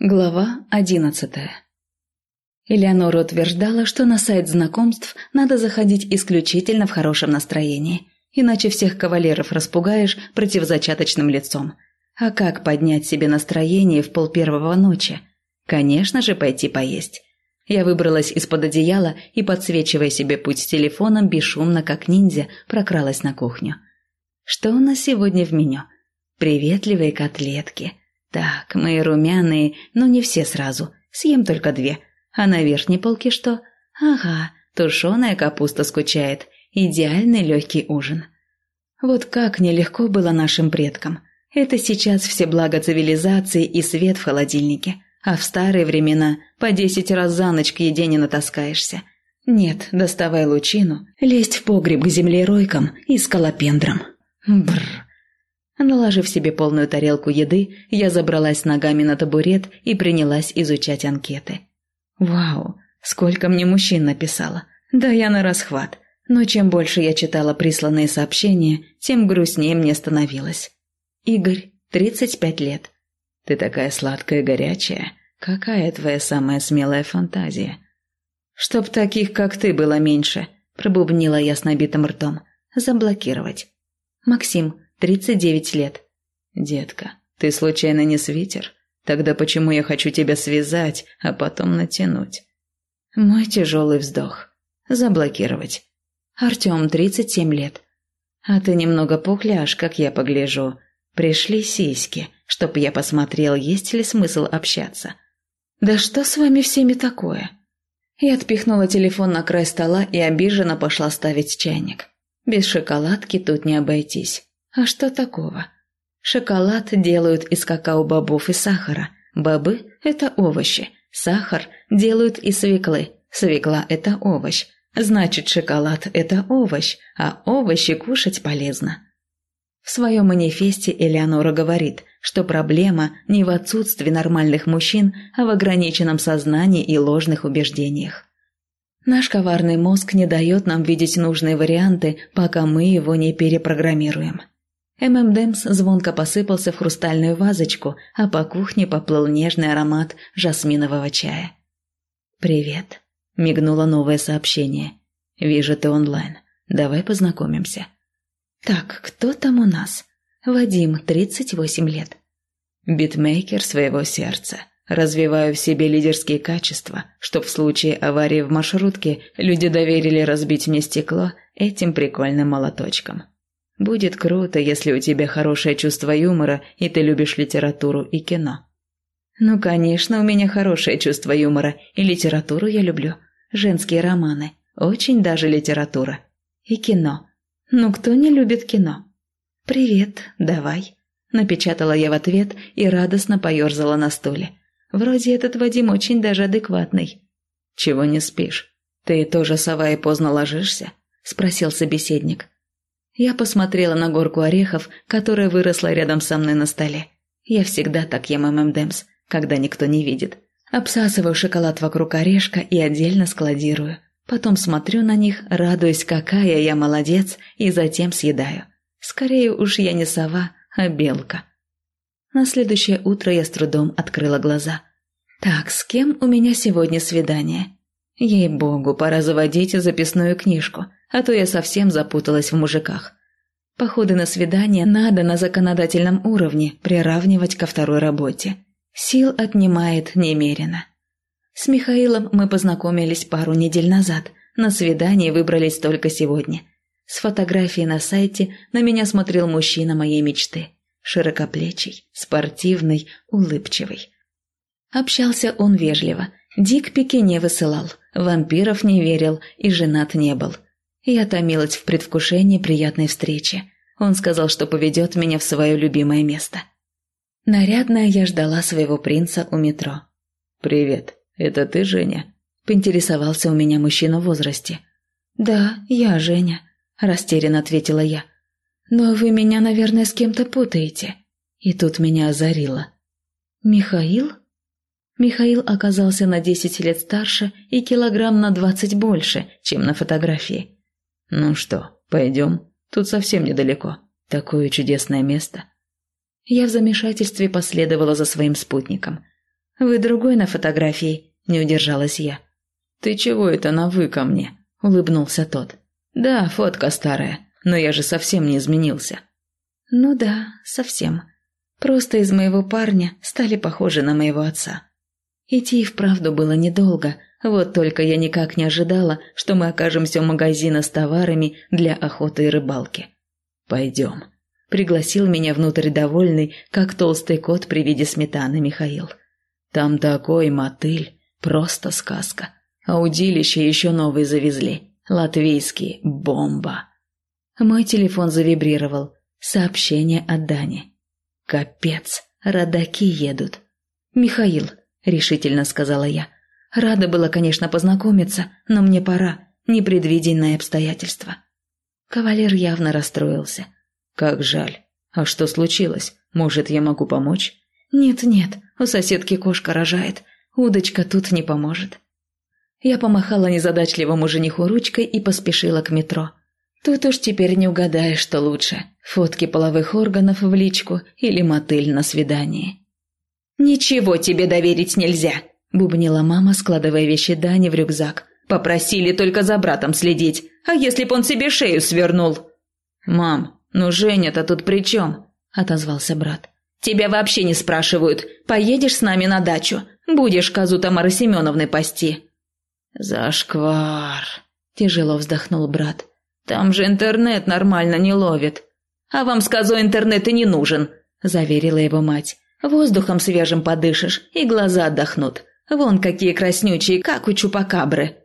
Глава одиннадцатая Элеонора утверждала, что на сайт знакомств надо заходить исключительно в хорошем настроении, иначе всех кавалеров распугаешь противозачаточным лицом. А как поднять себе настроение в полпервого ночи? Конечно же, пойти поесть. Я выбралась из-под одеяла и, подсвечивая себе путь телефоном, бесшумно, как ниндзя, прокралась на кухню. Что у нас сегодня в меню? Приветливые котлетки – так, мои румяные, но не все сразу. Съем только две. А на верхней полке что? Ага, тушеная капуста скучает. Идеальный легкий ужин. Вот как нелегко было нашим предкам. Это сейчас все блага цивилизации и свет в холодильнике. А в старые времена по десять раз за ночь к еде не натаскаешься. Нет, доставай лучину, лезть в погреб к землеройкам и скалопендрам. Бррр. Наложив себе полную тарелку еды, я забралась ногами на табурет и принялась изучать анкеты. Вау, сколько мне мужчин написало. Да я на расхват. Но чем больше я читала присланные сообщения, тем грустнее мне становилось. Игорь, 35 лет. Ты такая сладкая и горячая. Какая твоя самая смелая фантазия? Чтоб таких, как ты, было меньше, пробубнила я с набитым ртом. Заблокировать. Максим, 39 лет. «Детка, ты случайно не свитер? Тогда почему я хочу тебя связать, а потом натянуть?» Мой тяжелый вздох. Заблокировать. Артем, 37 лет. А ты немного пухляш, как я погляжу. Пришли сиськи, чтоб я посмотрел, есть ли смысл общаться. Да что с вами всеми такое? Я отпихнула телефон на край стола и обиженно пошла ставить чайник. Без шоколадки тут не обойтись. А что такого? Шоколад делают из какао-бобов и сахара. Бобы – это овощи. Сахар делают из свеклы. Свекла – это овощ. Значит, шоколад – это овощ, а овощи кушать полезно. В своем манифесте Элеонора говорит, что проблема не в отсутствии нормальных мужчин, а в ограниченном сознании и ложных убеждениях. Наш коварный мозг не дает нам видеть нужные варианты, пока мы его не перепрограммируем. M&M's звонко посыпался в хрустальную вазочку, а по кухне поплыл нежный аромат жасминового чая. «Привет», — мигнуло новое сообщение. «Вижу, ты онлайн. Давай познакомимся». «Так, кто там у нас?» «Вадим, 38 лет». «Битмейкер своего сердца. Развиваю в себе лидерские качества, чтоб в случае аварии в маршрутке люди доверили разбить мне стекло этим прикольным молоточком». Будет круто, если у тебя хорошее чувство юмора и ты любишь литературу и кино. Ну, конечно, у меня хорошее чувство юмора, и литературу я люблю. Женские романы, очень даже литература. И кино. Ну, кто не любит кино? «Привет, давай», – напечатала я в ответ и радостно поерзала на стуле. Вроде этот Вадим очень даже адекватный. «Чего не спишь? Ты тоже сова и поздно ложишься?» – спросил собеседник. Я посмотрела на горку орехов, которая выросла рядом со мной на столе. Я всегда так ем ММДэмс, когда никто не видит. Обсасываю шоколад вокруг орешка и отдельно складирую. Потом смотрю на них, радуясь, какая я молодец, и затем съедаю. Скорее уж я не сова, а белка. На следующее утро я с трудом открыла глаза. Так, с кем у меня сегодня свидание? Ей-богу, пора заводить записную книжку – а то я совсем запуталась в мужиках. Походы на свидание надо на законодательном уровне приравнивать ко второй работе. Сил отнимает немерено. С Михаилом мы познакомились пару недель назад, на свидание выбрались только сегодня. С фотографией на сайте на меня смотрел мужчина моей мечты. Широкоплечий, спортивный, улыбчивый. Общался он вежливо, дикпики не высылал, вампиров не верил и женат не был. Я томилась в предвкушении приятной встречи. Он сказал, что поведет меня в свое любимое место. Нарядная я ждала своего принца у метро. «Привет, это ты, Женя?» – поинтересовался у меня мужчина в возрасте. «Да, я Женя», – растерянно ответила я. «Но вы меня, наверное, с кем-то путаете». И тут меня озарило. «Михаил?» Михаил оказался на десять лет старше и килограмм на двадцать больше, чем на фотографии. «Ну что, пойдем? Тут совсем недалеко. Такое чудесное место». Я в замешательстве последовала за своим спутником. Вы другой на фотографии», – не удержалась я. «Ты чего это на «вы» ко мне?» – улыбнулся тот. «Да, фотка старая, но я же совсем не изменился». «Ну да, совсем. Просто из моего парня стали похожи на моего отца». Идти и вправду было недолго, вот только я никак не ожидала, что мы окажемся у магазина с товарами для охоты и рыбалки. «Пойдем», – пригласил меня внутрь довольный, как толстый кот при виде сметаны Михаил. «Там такой мотыль, просто сказка. А удилище еще новый завезли, латвийский, бомба». Мой телефон завибрировал. Сообщение от Дани. «Капец, родаки едут». «Михаил, – решительно сказала я. «Рада была, конечно, познакомиться, но мне пора. Непредвиденное обстоятельство». Кавалер явно расстроился. «Как жаль. А что случилось? Может, я могу помочь?» «Нет-нет, у соседки кошка рожает. Удочка тут не поможет». Я помахала незадачливому жениху ручкой и поспешила к метро. Тут уж теперь не угадаешь, что лучше – фотки половых органов в личку или мотыль на свидании. «Ничего тебе доверить нельзя», – бубнила мама, складывая вещи Дани в рюкзак. «Попросили только за братом следить, а если б он себе шею свернул?» «Мам, ну Женя-то тут при чем?» – отозвался брат. «Тебя вообще не спрашивают. Поедешь с нами на дачу. Будешь козу Тамары Семеновны пасти». «Зашквар!» – тяжело вздохнул брат. «Там же интернет нормально не ловит». «А вам с козой интернет и не нужен», – заверила его мать. Воздухом свежим подышишь, и глаза отдохнут. Вон какие краснючие, как у чупакабры.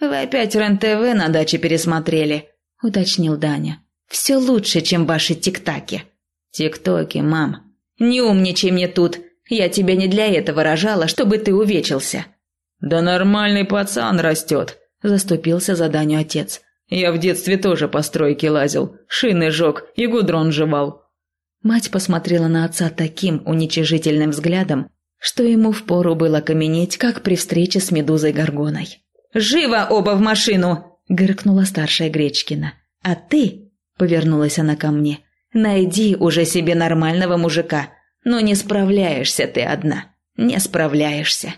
Вы опять РЕН-ТВ на даче пересмотрели, уточнил Даня. Все лучше, чем ваши тиктаки. Тиктоки, мам. Не умничай мне тут. Я тебя не для этого рожала, чтобы ты увечился. Да нормальный пацан растет, заступился за Даню отец. Я в детстве тоже по стройке лазил, шины жег и гудрон жевал. Мать посмотрела на отца таким уничижительным взглядом, что ему впору было каменеть, как при встрече с медузой Горгоной. «Живо оба в машину!» – гыркнула старшая Гречкина. «А ты?» – повернулась она ко мне. «Найди уже себе нормального мужика. Но не справляешься ты одна. Не справляешься».